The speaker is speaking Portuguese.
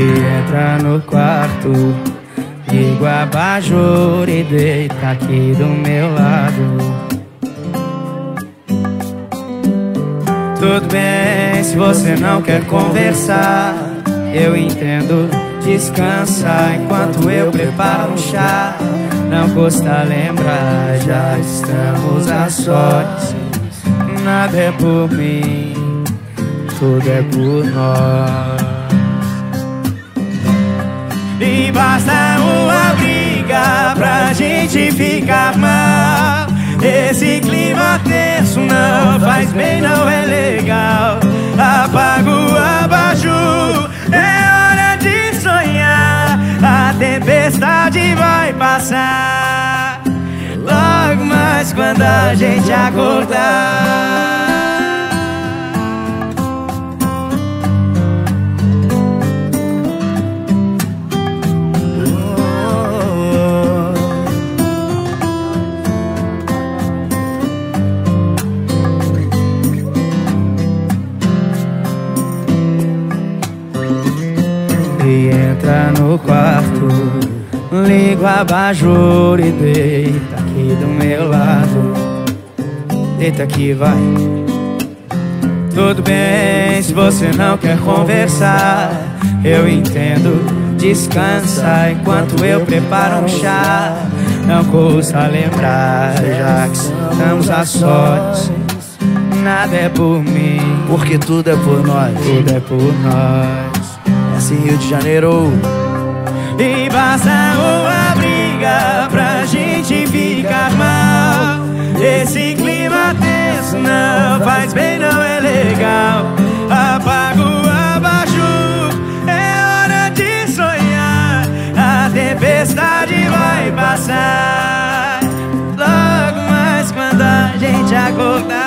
entra no quarto, liga o abajur e deita aqui do meu lado. Tudo bem se você não quer conversar, eu entendo. Descansa enquanto eu preparo um chá. Não custa lembrar, já estamos a sós. Nada é por mim, tudo é por nós. E basta uma briga pra gente ficar mal. Esse clima tenso não faz bem, não é legal. Apaga o abajur, é hora de sonhar. A tempestade vai passar. Logo mais quando a gente acordar. Entra no quarto Liga o abajur e deita aqui do meu lado. Deita aqui, vai. Tudo bem se você não quer conversar Eu entendo. Descansa enquanto eu preparo um chá. Não custa lembrar Já que estamos a sós. Nada é por mim. Porque tudo é por nós. Tudo é por nós de Janeiro. E passar uma briga pra gente ficar mal. Esse clima tenso não faz bem, não é legal. Apago abaixo, é hora de sonhar. A tempestade vai passar. Logo mais quando a gente acordar.